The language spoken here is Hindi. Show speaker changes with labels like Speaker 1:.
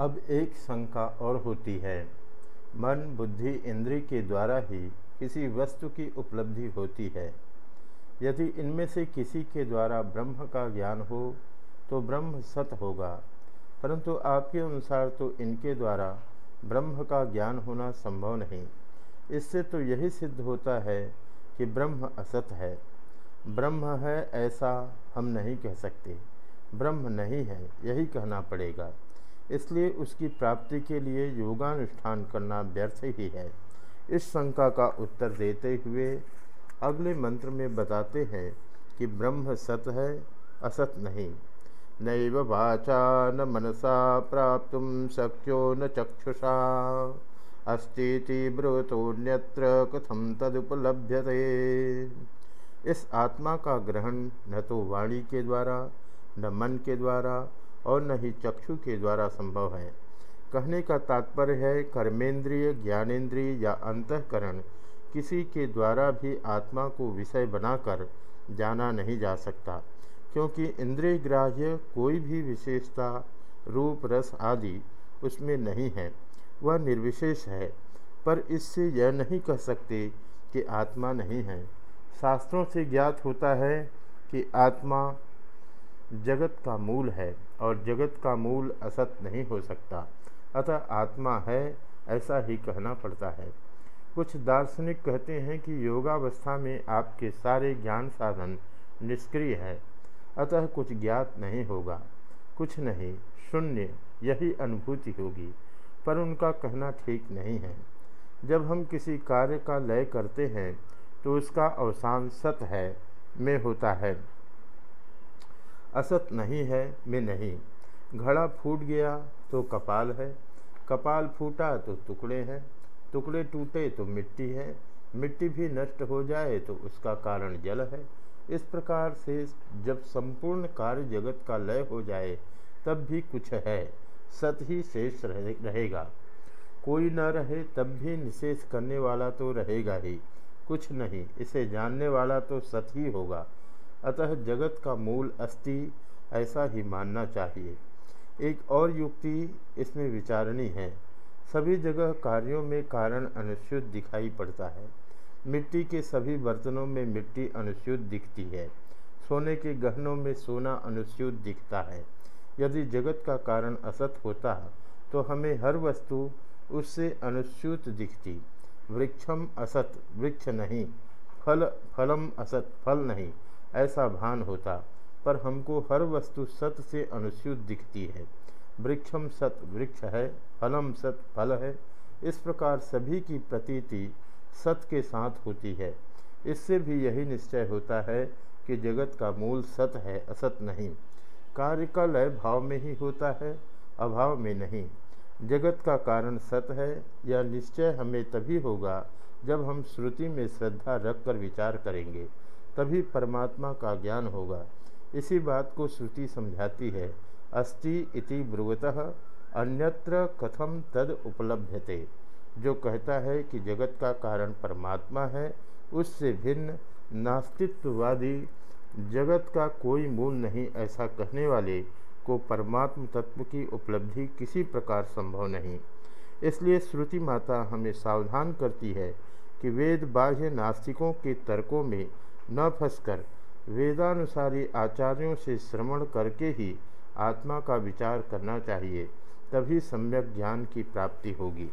Speaker 1: अब एक शंका और होती है। मन, बुद्धि, इंद्रिय के द्वारा ही किसी वस्तु की उपलब्धि होती है। यदि इनमें से किसी के द्वारा ब्रह्म का ज्ञान हो तो ब्रह्म सत होगा। परंतु आपके अनुसार तो इनके द्वारा ब्रह्म का ज्ञान होना संभव नहीं। इससे तो यही सिद्ध होता है कि ब्रह्म असत है। ब्रह्म है ऐसा हम नहीं कह सकते। ब्रह्म नहीं है, यही कहना पड़ेगा। इसलिए उसकी प्राप्ति के लिए योगानुष्ठान करना व्यर्थ ही है। इस शंका का उत्तर देते हुए अगले मंत्र में बताते हैं कि ब्रह्म सत है, असत नहीं। नैव वाचा न मनसा प्राप्त शक्यो न चक्षुषा। अस्ती ब्रुवतोन्यत्र कथम तदुपलभ्यते। इस आत्मा का ग्रहण न तो वाणी के द्वारा, न मन के द्वारा और न ही चक्षु के द्वारा संभव है। कहने का तात्पर्य है, कर्मेंद्रिय ज्ञानेन्द्रिय या अंतकरण किसी के द्वारा भी आत्मा को विषय बनाकर जाना नहीं जा सकता, क्योंकि इंद्रिय ग्राह्य कोई भी विशेषता, रूप, रस आदि उसमें नहीं है। वह निर्विशेष है, पर इससे यह नहीं कह सकते कि आत्मा नहीं है। शास्त्रों से ज्ञात होता है कि आत्मा जगत का मूल है। और जगत का मूल असत नहीं हो सकता। अतः आत्मा है, ऐसा ही कहना पड़ता है। कुछ दार्शनिक कहते हैं कि योगावस्था में आपके सारे ज्ञान साधन निष्क्रिय है। अतः कुछ ज्ञात नहीं होगा। कुछ नहीं, शून्य, यही अनुभूति होगी। पर उनका कहना ठीक नहीं है। जब हम किसी कार्य का लय करते हैं तो उसका अवसान सत है, में होता है। असत नहीं है में नहीं। घड़ा फूट गया तो कपाल है। कपाल फूटा तो टुकड़े हैं। टुकड़े टूटे तो मिट्टी है। मिट्टी भी नष्ट हो जाए तो उसका कारण जल है। इस प्रकार से जब संपूर्ण कार्य जगत का लय हो जाए तब भी कुछ है। सत ही शेष रहे, रहेगा। कोई न रहे तब भी निशेष करने वाला तो रहेगा ही। कुछ नहीं इसे जानने वाला तो सत ही होगा। अतः जगत का मूल अस्थि ऐसा ही मानना चाहिए। एक और युक्ति इसमें विचारणी है। सभी जगह कार्यों में कारण अनुच्युत दिखाई पड़ता है। मिट्टी के सभी बर्तनों में मिट्टी अनुच्युत दिखती है। सोने के गहनों में सोना अनुच्युत दिखता है। यदि जगत का कारण असत होता तो हमें हर वस्तु उससे अनुच्युत दिखती। वृक्षम असत, वृक्ष नहीं, फल, फलम असत, फल नहीं। ऐसा भान होता, पर हमको हर वस्तु सत से अनुच्युत दिखती है। वृक्षम सत वृक्ष है, फलम सत फल है। इस प्रकार सभी की प्रतीति सत के साथ होती है। इससे भी यही निश्चय होता है कि जगत का मूल सत है, असत नहीं। कार्य का लय भाव में ही होता है, अभाव में नहीं। जगत का कारण सत है, यह निश्चय हमें तभी होगा जब हम श्रुति में श्रद्धा रखकर विचार करेंगे। तभी परमात्मा का ज्ञान होगा। इसी बात को श्रुति समझाती है। अस्ति इति ब्रुवतः, अन्यत्र कथम तद उपलभ्यते? जो कहता है कि जगत का कारण परमात्मा है, उससे भिन्न नास्तित्ववादी जगत का कोई मूल नहीं ऐसा कहने वाले को परमात्म तत्व की उपलब्धि किसी प्रकार संभव नहीं। इसलिए श्रुति माता हमें सावधान करती है कि वेद बाह्य नास्तिकों के तर्कों में न फंसकर वेदानुसारी आचार्यों से श्रवण करके ही आत्मा का विचार करना चाहिए, तभी सम्यक ज्ञान की प्राप्ति होगी।